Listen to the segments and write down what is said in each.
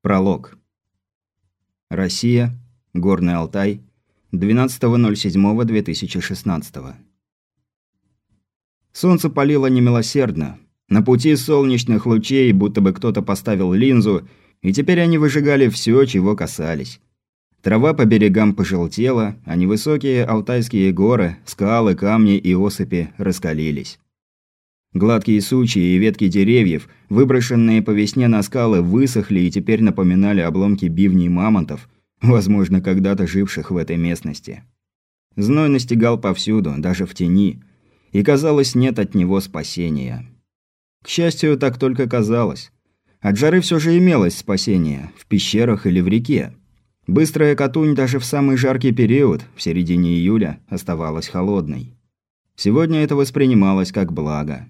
Пролог. Россия. Горный Алтай. 12.07.2016. Солнце палило немилосердно. На пути солнечных лучей будто бы кто-то поставил линзу, и теперь они выжигали все, чего касались. Трава по берегам пожелтела, а невысокие алтайские горы, скалы, камни и осыпи раскалились. Гладкие сучья и ветки деревьев, выброшенные по весне на скалы, высохли и теперь напоминали обломки бивней мамонтов, возможно, когда-то живших в этой местности. Зной настигал повсюду, даже в тени, и, казалось, нет от него спасения. К счастью, так только казалось. От жары все же имелось спасение, в пещерах или в реке. Быстрая Катунь даже в самый жаркий период, в середине июля, оставалась холодной. Сегодня это воспринималось как благо.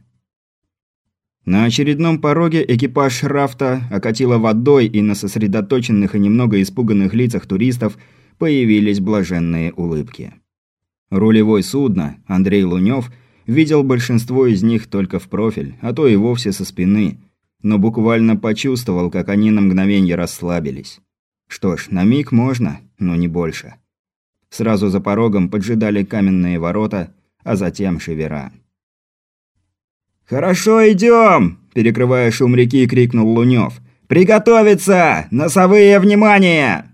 На очередном пороге экипаж рафта окатило водой, и на сосредоточенных и немного испуганных лицах туристов появились блаженные улыбки. Рулевой судна, Андрей Лунёв, видел большинство из них только в профиль, а то и вовсе со спины, но буквально почувствовал, как они на мгновение расслабились. Что ж, на миг можно, но не больше. Сразу за порогом поджидали каменные ворота, а затем шевера. «Хорошо, идем!» – перекрывая шум реки, крикнул Лунёв. «Приготовиться! Носовые, внимание!»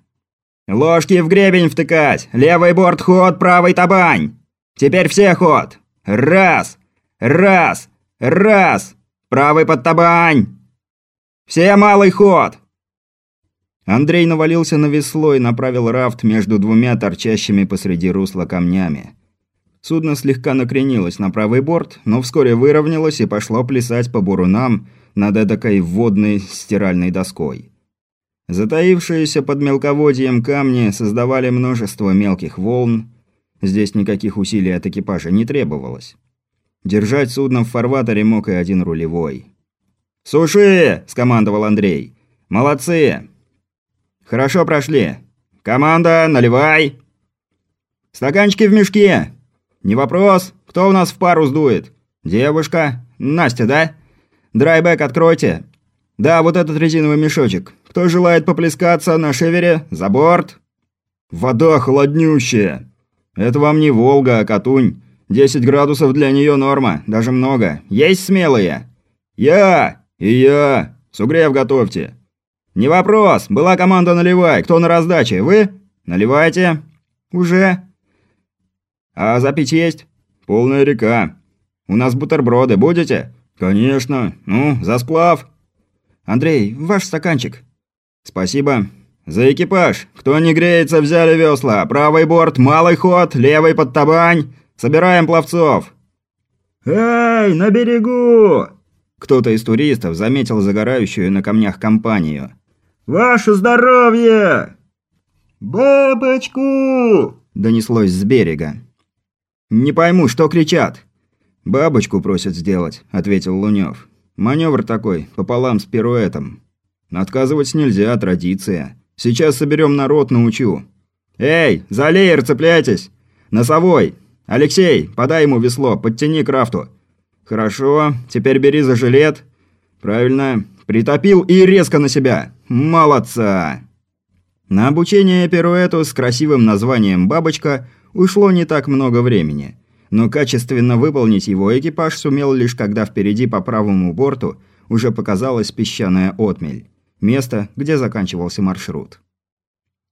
«Ложки в гребень втыкать! Левый борт ход, правый табань! Теперь все ход! Раз! Раз! Раз! Правый под табань! Все малый ход!» Андрей навалился на весло и направил рафт между двумя торчащими посреди русла камнями. Судно слегка накренилось на правый борт, но вскоре выровнялось и пошло плясать по бурунам над эдакой водной стиральной доской. Затаившиеся под мелководьем камни создавали множество мелких волн. Здесь никаких усилий от экипажа не требовалось. Держать судно в фарватере мог и один рулевой. «Суши!» – скомандовал Андрей. «Молодцы!» «Хорошо прошли. Команда, наливай!» «Стаканчики в мешке!» «Не вопрос. Кто у нас в пару сдует?» «Девушка. Настя, да?» «Драйбэк откройте». «Да, вот этот резиновый мешочек. Кто желает поплескаться на шевере? За борт?» «Вода холоднющая». «Это вам не Волга, а Катунь. 10 градусов для нее норма, даже много. Есть смелые?» «Я! И я! Сугрев готовьте!» «Не вопрос. Была команда наливай. Кто на раздаче? Вы? Наливайте». «Уже?» «А запить есть?» «Полная река. У нас бутерброды будете?» «Конечно. Ну, за сплав». «Андрей, ваш стаканчик». «Спасибо. За экипаж. Кто не греется, взяли весла. Правый борт, малый ход, левый под табань. Собираем пловцов». «Эй, на берегу!» Кто-то из туристов заметил загорающую на камнях компанию. «Ваше здоровье!» «Бабочку!» – донеслось с берега. «Не пойму, что кричат?» «Бабочку просят сделать», – ответил Лунёв. «Манёвр такой, пополам с пируэтом. Отказывать нельзя, традиция. Сейчас соберем народ, научу». «Эй, за леер цепляйтесь! Носовой! Алексей, подай ему весло, подтяни крафту». «Хорошо, теперь бери за жилет». «Правильно. Притопил и резко на себя. Молодца!» На обучение пируэту с красивым названием «Бабочка» ушло не так много времени, но качественно выполнить его экипаж сумел лишь когда впереди по правому борту уже показалась песчаная отмель, место, где заканчивался маршрут.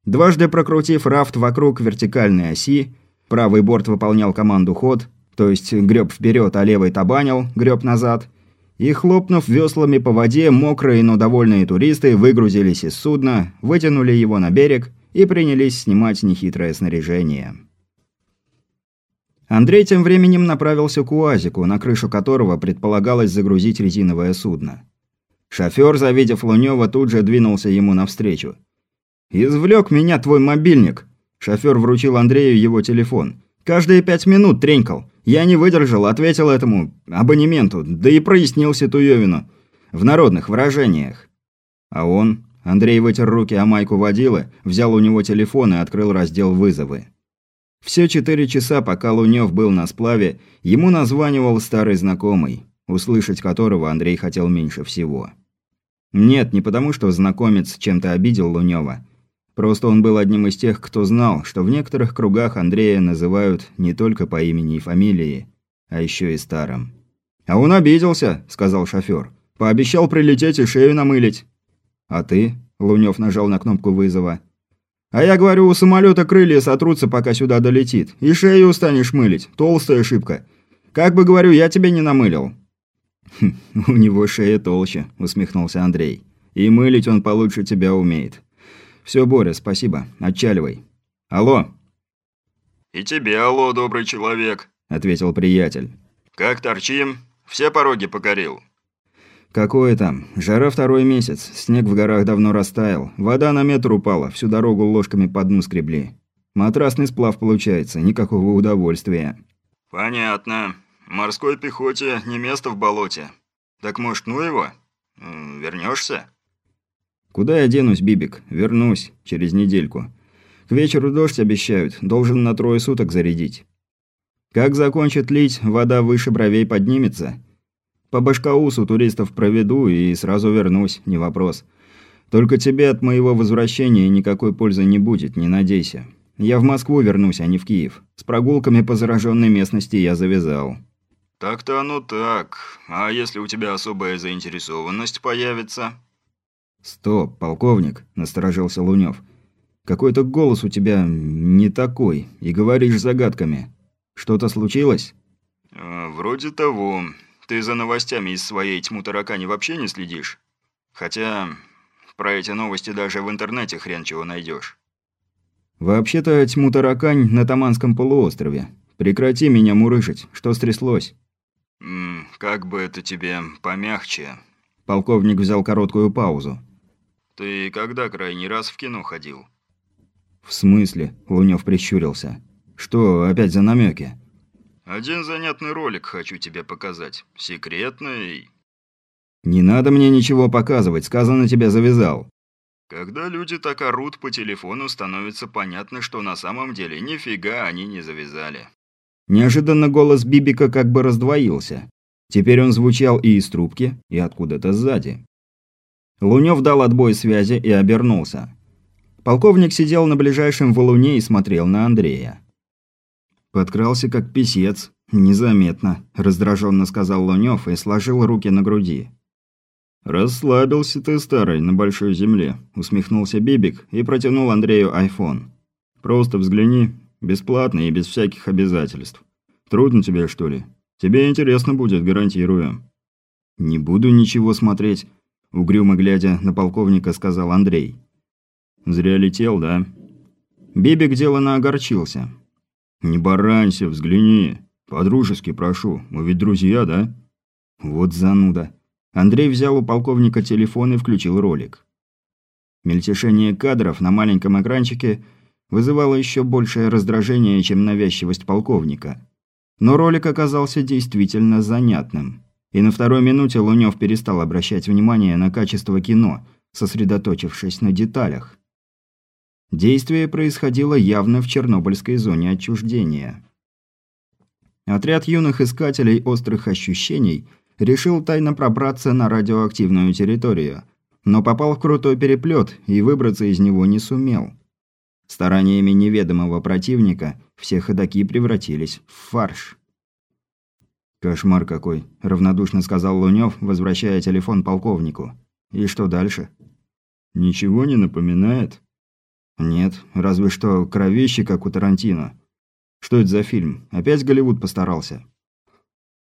Дважды прокрутив рафт вокруг вертикальной оси, правый борт выполнял команду «ход», то есть греб вперед, а левый табанил, греб назад, и, хлопнув веслами по воде, мокрые, но довольные туристы выгрузились из судна, вытянули его на берег и принялись снимать нехитрое снаряжение. Андрей тем временем направился к УАЗику, на крышу которого предполагалось загрузить резиновое судно. Шофёр, завидев Лунёва, тут же двинулся ему навстречу. «Извлёк меня твой мобильник!» Шофёр вручил Андрею его телефон. «Каждые пять минут тренькал. Я не выдержал, ответил этому абонементу, да и прояснил ситуевину. В народных выражениях». А он, Андрей вытер руки о майку водила, взял у него телефон и открыл раздел «Вызовы». Все четыре часа, пока Лунёв был на сплаве, ему названивал старый знакомый, услышать которого Андрей хотел меньше всего. Нет, не потому, что знакомец чем-то обидел Лунёва. Просто он был одним из тех, кто знал, что в некоторых кругах Андрея называют не только по имени и фамилии, а еще и старым. «А он обиделся», – сказал шофер. «Пообещал прилететь и шею намылить». «А ты?» – Лунёв нажал на кнопку вызова. «А я говорю, у самолета крылья сотрутся, пока сюда долетит. И шею устанешь мылить. Толстая ошибка. Как бы, говорю, я тебе не намылил». «Хм, «У него шея толще», – усмехнулся Андрей. «И мылить он получше тебя умеет. Все, Боря, спасибо. Отчаливай. Алло». «И тебе алло, добрый человек», – ответил приятель. «Как торчим? Все пороги покорил?» «Какое там? Жара второй месяц. Снег в горах давно растаял. Вода на метр упала. Всю дорогу ложками по дну скребли. Матрасный сплав получается. Никакого удовольствия». «Понятно. Морской пехоте не место в болоте. Так может, ну его? Вернешься? «Куда я денусь, Бибик? Вернусь. Через недельку. К вечеру дождь обещают. Должен на трое суток зарядить. Как закончит лить, вода выше бровей поднимется. По Башкаусу туристов проведу и сразу вернусь, не вопрос. Только тебе от моего возвращения никакой пользы не будет, не надейся. Я в Москву вернусь, а не в Киев. С прогулками по зараженной местности я завязал». «Так-то оно так. А если у тебя особая заинтересованность появится?» «Стоп, полковник», – насторожился Лунёв. «Какой-то голос у тебя не такой, и говоришь загадками. Что-то случилось?» э, «Вроде того. Ты за новостями из своей тьму таракани вообще не следишь? Хотя про эти новости даже в интернете хрен чего найдешь. «Вообще-то тьму таракань на Таманском полуострове. Прекрати меня мурыжить. Что стряслось?» «М как бы это тебе помягче?» Полковник взял короткую паузу. «Ты когда крайний раз в кино ходил?» «В смысле?» – Лунёв прищурился. «Что, опять за намеки? «Один занятный ролик хочу тебе показать. Секретный...» «Не надо мне ничего показывать, сказано тебя завязал». Когда люди так орут по телефону, становится понятно, что на самом деле нифига они не завязали. Неожиданно голос Бибика как бы раздвоился. Теперь он звучал и из трубки, и откуда-то сзади. Лунёв дал отбой связи и обернулся. Полковник сидел на ближайшем валуне и смотрел на Андрея. «Подкрался как писец. Незаметно», – раздраженно сказал Лунёв и сложил руки на груди. «Расслабился ты, старый, на большой земле», – усмехнулся Бибик и протянул Андрею айфон. «Просто взгляни, Бесплатно и без всяких обязательств. Трудно тебе, что ли? Тебе интересно будет, гарантирую». «Не буду ничего смотреть», – угрюмо глядя на полковника, сказал Андрей. «Зря летел, да?» Бибик делано огорчился. «Не баранься, взгляни. По-дружески прошу, мы ведь друзья, да?» «Вот зануда». Андрей взял у полковника телефон и включил ролик. Мельтешение кадров на маленьком экранчике – вызывало еще большее раздражение, чем навязчивость полковника. Но ролик оказался действительно занятным. И на второй минуте Лунёв перестал обращать внимание на качество кино, сосредоточившись на деталях. Действие происходило явно в Чернобыльской зоне отчуждения. Отряд юных искателей острых ощущений решил тайно пробраться на радиоактивную территорию, но попал в крутой переплет и выбраться из него не сумел. Стараниями неведомого противника все ходаки превратились в фарш. «Кошмар какой», – равнодушно сказал Лунёв, возвращая телефон полковнику. «И что дальше?» «Ничего не напоминает?» «Нет, разве что кровище, как у Тарантино. Что это за фильм? Опять Голливуд постарался?»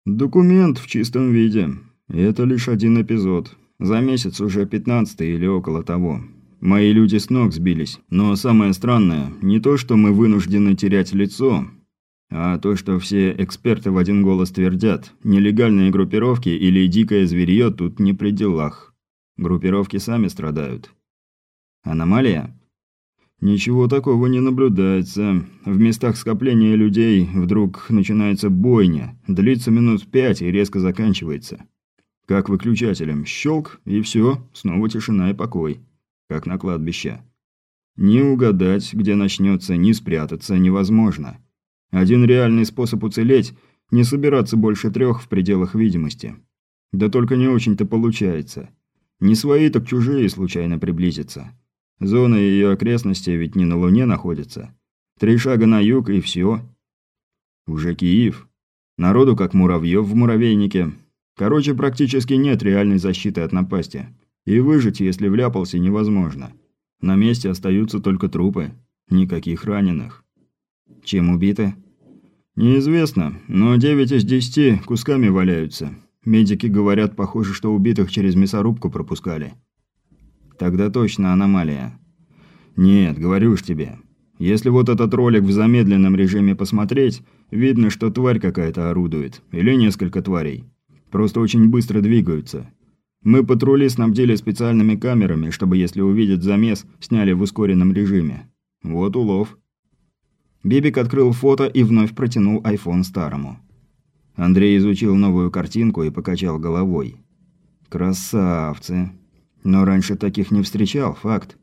«Документ в чистом виде. это лишь один эпизод. За месяц уже пятнадцатый или около того. Мои люди с ног сбились. Но самое странное, не то, что мы вынуждены терять лицо, а то, что все эксперты в один голос твердят, нелегальные группировки или дикое зверье тут не при делах. Группировки сами страдают. Аномалия? Ничего такого не наблюдается. В местах скопления людей вдруг начинается бойня, длится минут пять и резко заканчивается. Как выключателем, щелк, и все, снова тишина и покой как на кладбище. Ни угадать, где начнется, ни спрятаться невозможно. Один реальный способ уцелеть – не собираться больше трех в пределах видимости. Да только не очень-то получается. Не свои, так чужие случайно приблизятся. Зона ее окрестности ведь не на Луне находятся. Три шага на юг и все. Уже Киев. Народу как муравьев в муравейнике. Короче, практически нет реальной защиты от напасти. И выжить, если вляпался, невозможно. На месте остаются только трупы. Никаких раненых. Чем убиты? Неизвестно, но 9 из 10 кусками валяются. Медики говорят, похоже, что убитых через мясорубку пропускали. Тогда точно аномалия. Нет, говорю ж тебе. Если вот этот ролик в замедленном режиме посмотреть, видно, что тварь какая-то орудует. Или несколько тварей. Просто очень быстро двигаются. Мы патрули снабдили специальными камерами, чтобы, если увидят замес, сняли в ускоренном режиме. Вот улов. Бибик открыл фото и вновь протянул айфон старому. Андрей изучил новую картинку и покачал головой. «Красавцы. Но раньше таких не встречал, факт.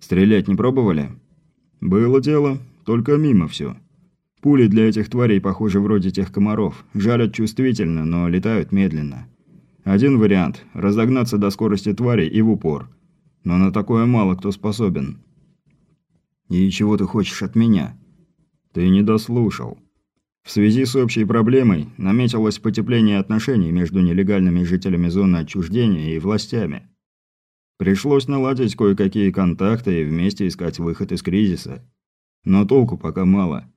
Стрелять не пробовали?» «Было дело, только мимо все. Пули для этих тварей похожи вроде тех комаров. Жалят чувствительно, но летают медленно. Один вариант – разогнаться до скорости твари и в упор. Но на такое мало кто способен». «И чего ты хочешь от меня?» «Ты не дослушал». В связи с общей проблемой наметилось потепление отношений между нелегальными жителями зоны отчуждения и властями. Пришлось наладить кое-какие контакты и вместе искать выход из кризиса. Но толку пока мало.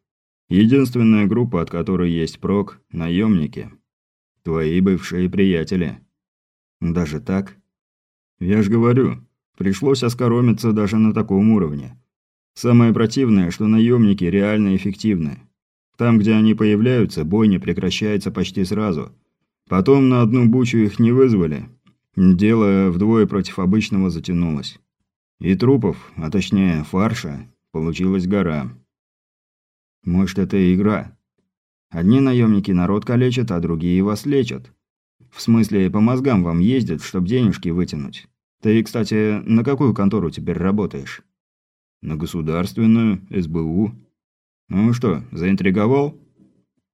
Единственная группа, от которой есть прок – наемники. Твои бывшие приятели. Даже так? Я ж говорю, пришлось оскоромиться даже на таком уровне. Самое противное, что наемники реально эффективны. Там, где они появляются, бой не прекращается почти сразу. Потом на одну бучу их не вызвали. Дело вдвое против обычного затянулось. И трупов, а точнее фарша, получилась гора. Может, это игра? Одни наемники народ калечат, а другие вас лечат. В смысле, по мозгам вам ездят, чтобы денежки вытянуть. Ты, кстати, на какую контору теперь работаешь? На государственную, СБУ. «Ну что, заинтриговал?»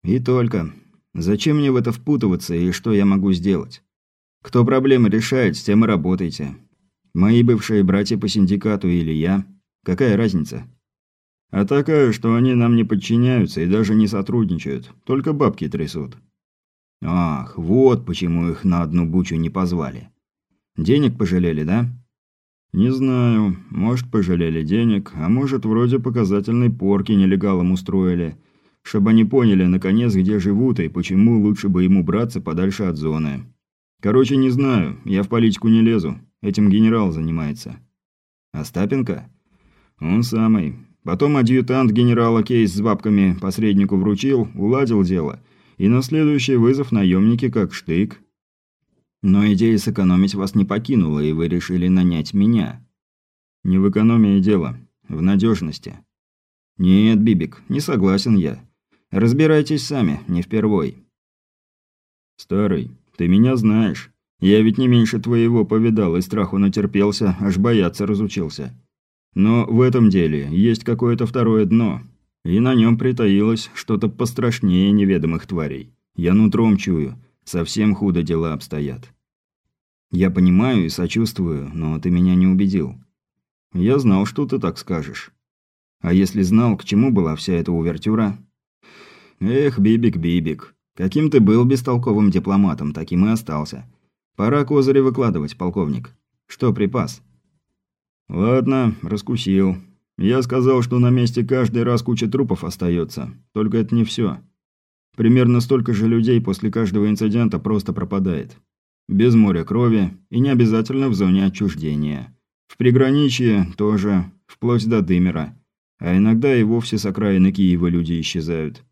«И только. Зачем мне в это впутываться и что я могу сделать? Кто проблемы решает, с тем и работайте. Мои бывшие братья по синдикату или я. Какая разница?» «А такая, что они нам не подчиняются и даже не сотрудничают, только бабки трясут». «Ах, вот почему их на одну бучу не позвали. Денег пожалели, да?» «Не знаю. Может, пожалели денег, а может, вроде показательной порки нелегалам устроили. Чтобы они поняли, наконец, где живут и почему лучше бы ему браться подальше от зоны. Короче, не знаю. Я в политику не лезу. Этим генерал занимается». «Остапенко?» «Он самый. Потом адъютант генерала кейс с бабками посреднику вручил, уладил дело. И на следующий вызов наемники как штык». Но идея сэкономить вас не покинула, и вы решили нанять меня. Не в экономии дело, в надежности. Нет, Бибик, не согласен я. Разбирайтесь сами, не впервой. Старый, ты меня знаешь. Я ведь не меньше твоего повидал и страху натерпелся, аж бояться разучился. Но в этом деле есть какое-то второе дно, и на нем притаилось что-то пострашнее неведомых тварей. Я нутром чую – Совсем худо дела обстоят. Я понимаю и сочувствую, но ты меня не убедил. Я знал, что ты так скажешь. А если знал, к чему была вся эта увертюра? Эх, Бибик, Бибик. Каким ты был бестолковым дипломатом, таким и остался. Пора козыри выкладывать, полковник. Что припас? Ладно, раскусил. Я сказал, что на месте каждый раз куча трупов остается. Только это не все. Примерно столько же людей после каждого инцидента просто пропадает. Без моря крови и не обязательно в зоне отчуждения. В приграничье тоже, вплоть до Дымера. А иногда и вовсе с окраины Киева люди исчезают.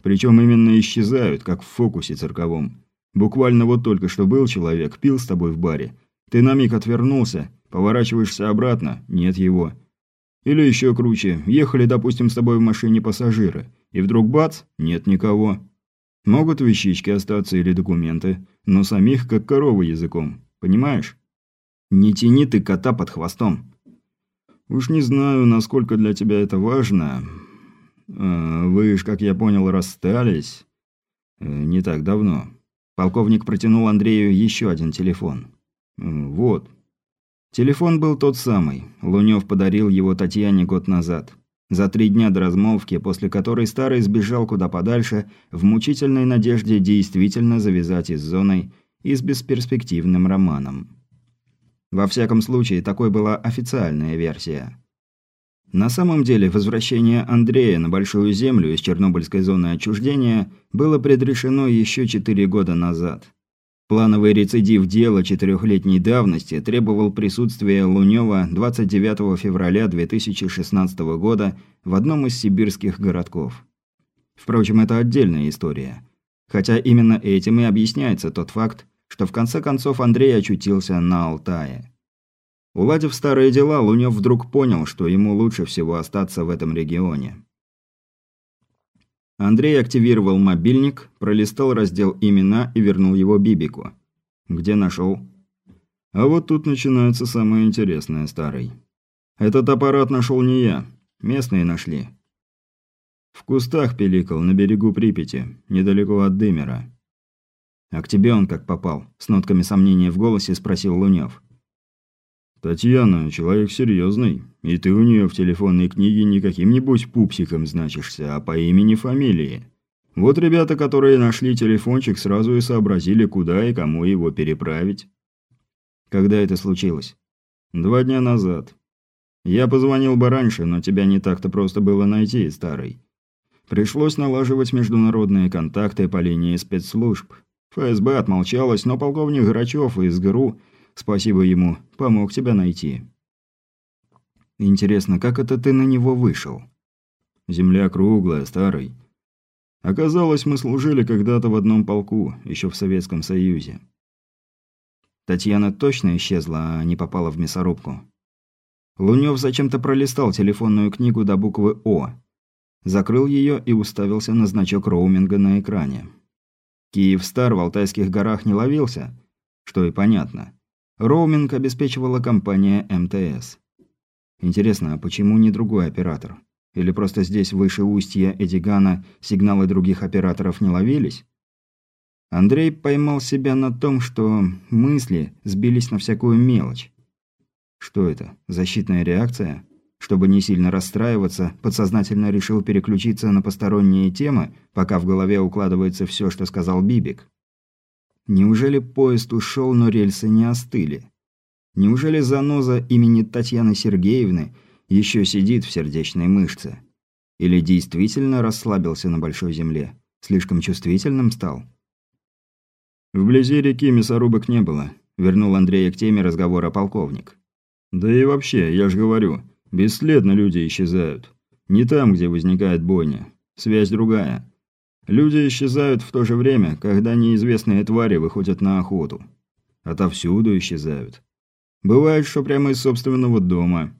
Причем именно исчезают, как в фокусе цирковом. Буквально вот только что был человек, пил с тобой в баре. Ты на миг отвернулся, поворачиваешься обратно, нет его. Или еще круче, ехали, допустим, с тобой в машине пассажиры – и вдруг бац, нет никого. Могут вещички остаться или документы, но самих как коровы языком, понимаешь? Не тяни ты кота под хвостом. Уж не знаю, насколько для тебя это важно. А, вы ж, как я понял, расстались. Э, не так давно. Полковник протянул Андрею еще один телефон. Вот. Телефон был тот самый. Лунёв подарил его Татьяне год назад. За три дня до размолвки, после которой старый сбежал куда подальше, в мучительной надежде действительно завязать и с зоной, и с бесперспективным романом. Во всяком случае, такой была официальная версия. На самом деле, возвращение Андрея на Большую Землю из Чернобыльской зоны отчуждения было предрешено еще четыре года назад. Плановый рецидив дела четырехлетней давности требовал присутствия Лунёва 29 февраля 2016 года в одном из сибирских городков. Впрочем, это отдельная история. Хотя именно этим и объясняется тот факт, что в конце концов Андрей очутился на Алтае. Уладив старые дела, Лунёв вдруг понял, что ему лучше всего остаться в этом регионе. Андрей активировал мобильник, пролистал раздел «Имена» и вернул его Бибику. «Где нашел?» «А вот тут начинается самое интересное, старый. Этот аппарат нашел не я. Местные нашли. В кустах пиликал на берегу Припяти, недалеко от Дымера. «А к тебе он как попал?» – с нотками сомнения в голосе спросил Лунёв. «Татьяна – человек серьезный, и ты у нее в телефонной книге не каким-нибудь пупсиком значишься, а по имени-фамилии. Вот ребята, которые нашли телефончик, сразу и сообразили, куда и кому его переправить». «Когда это случилось?» «Два дня назад. Я позвонил бы раньше, но тебя не так-то просто было найти, старый. Пришлось налаживать международные контакты по линии спецслужб. ФСБ отмолчалась, но полковник Грачев из ГРУ – Спасибо ему, помог тебя найти. Интересно, как это ты на него вышел? Земля круглая, старый. Оказалось, мы служили когда-то в одном полку, еще в Советском Союзе. Татьяна точно исчезла, а не попала в мясорубку. Лунёв зачем-то пролистал телефонную книгу до буквы «О». Закрыл ее и уставился на значок роуминга на экране. Киев-Стар в Алтайских горах не ловился, что и понятно. Роуминг обеспечивала компания МТС. Интересно, а почему не другой оператор? Или просто здесь, выше устья Эдигана, сигналы других операторов не ловились? Андрей поймал себя на том, что мысли сбились на всякую мелочь. Что это? Защитная реакция? Чтобы не сильно расстраиваться, подсознательно решил переключиться на посторонние темы, пока в голове укладывается все, что сказал Бибик. Неужели поезд ушел, но рельсы не остыли? Неужели заноза имени Татьяны Сергеевны еще сидит в сердечной мышце? Или действительно расслабился на большой земле? Слишком чувствительным стал? Вблизи реки мясорубок не было, вернул Андрея к теме разговора полковник. Да и вообще, я же говорю, бесследно люди исчезают. Не там, где возникает бойня. Связь другая. Люди исчезают в то же время, когда неизвестные твари выходят на охоту. Отовсюду исчезают. Бывает, что прямо из собственного дома.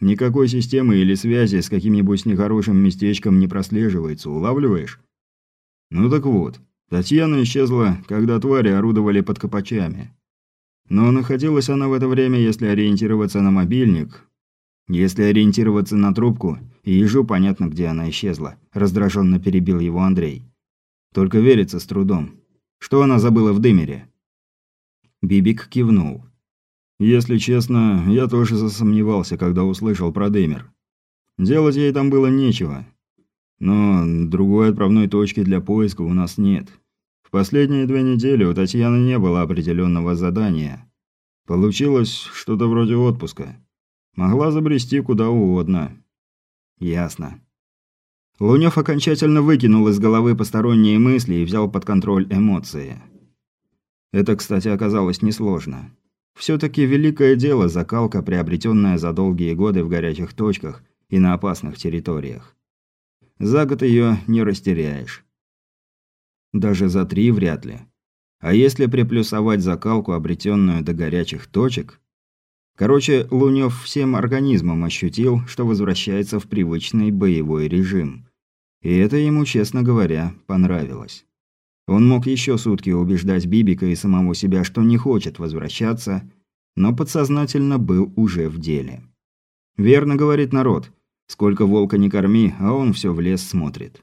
Никакой системы или связи с каким-нибудь нехорошим местечком не прослеживается, улавливаешь? Ну так вот, Татьяна исчезла, когда твари орудовали под копачами. Но находилась она в это время, если ориентироваться на мобильник. Если ориентироваться на трубку, и ежу понятно, где она исчезла. Раздраженно перебил его Андрей. Только верится с трудом. Что она забыла в Дымере?» Бибик кивнул. «Если честно, я тоже засомневался, когда услышал про Дымер. Делать ей там было нечего. Но другой отправной точки для поиска у нас нет. В последние две недели у Татьяны не было определенного задания. Получилось что-то вроде отпуска. Могла забрести куда угодно». «Ясно. Лунёв окончательно выкинул из головы посторонние мысли и взял под контроль эмоции. Это, кстати, оказалось несложно. Всё-таки великое дело закалка, приобретенная за долгие годы в горячих точках и на опасных территориях. За год её не растеряешь. Даже за три вряд ли. А если приплюсовать закалку, обретенную до горячих точек, Короче, Лунёв всем организмом ощутил, что возвращается в привычный боевой режим. И это ему, честно говоря, понравилось. Он мог еще сутки убеждать Бибика и самого себя, что не хочет возвращаться, но подсознательно был уже в деле. Верно говорит народ. Сколько волка не корми, а он все в лес смотрит.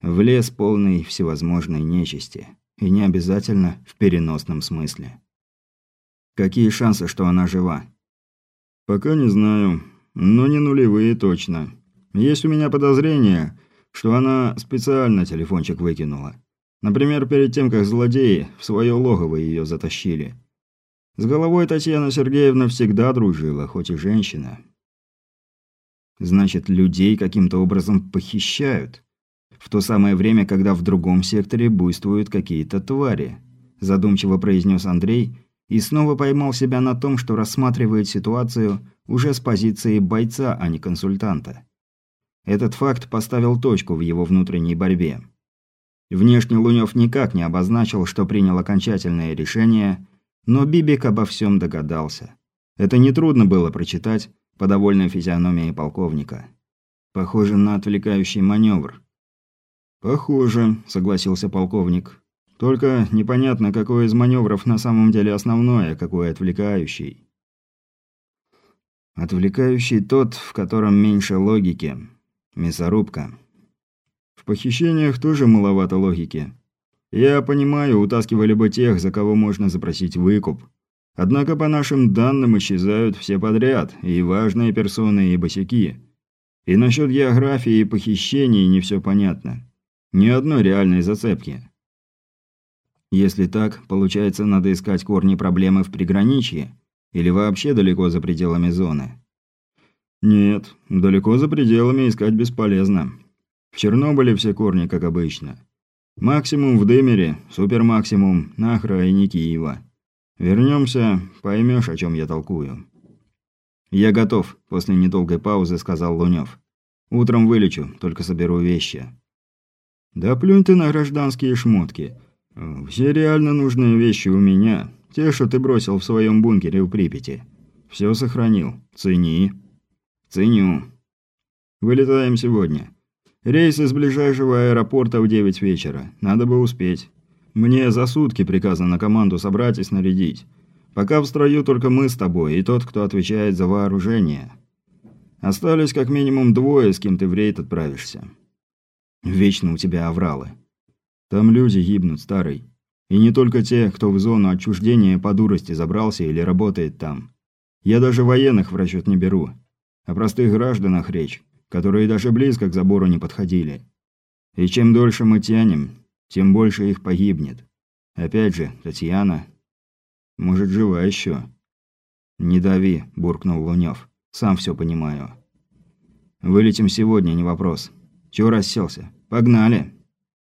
В лес полный всевозможной нечисти. И не обязательно в переносном смысле. Какие шансы, что она жива? Пока не знаю, но не нулевые точно. Есть у меня подозрение, что она специально телефончик выкинула. Например, перед тем, как злодеи в свое логово ее затащили. С головой Татьяна Сергеевна всегда дружила, хоть и женщина. Значит, людей каким-то образом похищают. В то самое время, когда в другом секторе буйствуют какие-то твари. Задумчиво произнес Андрей и снова поймал себя на том, что рассматривает ситуацию уже с позиции бойца, а не консультанта. Этот факт поставил точку в его внутренней борьбе. Внешне Лунёв никак не обозначил, что принял окончательное решение, но Бибик обо всем догадался. Это нетрудно было прочитать по довольной физиономии полковника. Похоже на отвлекающий маневр. «Похоже», – согласился полковник. «Только непонятно, какой из маневров на самом деле основной, а какой отвлекающий». «Отвлекающий тот, в котором меньше логики. Мясорубка». В похищениях тоже маловато логики. Я понимаю, утаскивали бы тех, за кого можно запросить выкуп. Однако по нашим данным исчезают все подряд, и важные персоны, и босяки. И насчет географии и похищений не все понятно. Ни одной реальной зацепки. Если так, получается, надо искать корни проблемы в приграничье? Или вообще далеко за пределами зоны? Нет, далеко за пределами искать бесполезно. В Чернобыле все корни, как обычно. Максимум в Дымере, супермаксимум на окраине Киева. Вернемся, поймешь, о чем я толкую. Я готов, после недолгой паузы сказал Лунев. Утром вылечу, только соберу вещи. Да плюнь ты на гражданские шмотки. Все реально нужные вещи у меня. Те, что ты бросил в своем бункере в Припяти. Все сохранил. Цени. Ценю. Вылетаем сегодня. Рейс из ближайшего аэропорта в 9 вечера. Надо бы успеть. Мне за сутки приказано команду собрать и снарядить. Пока в строю только мы с тобой и тот, кто отвечает за вооружение. Остались как минимум двое, с кем ты в рейд отправишься. Вечно у тебя авралы. Там люди гибнут, старый. И не только те, кто в зону отчуждения по дурости забрался или работает там. Я даже военных в расчет не беру. О простых гражданах речь которые даже близко к забору не подходили. И чем дольше мы тянем, тем больше их погибнет. Опять же, Татьяна... Может, жива еще. «Не дави», – буркнул Лунёв. «Сам все понимаю». «Вылетим сегодня, не вопрос. Чего расселся? Погнали!»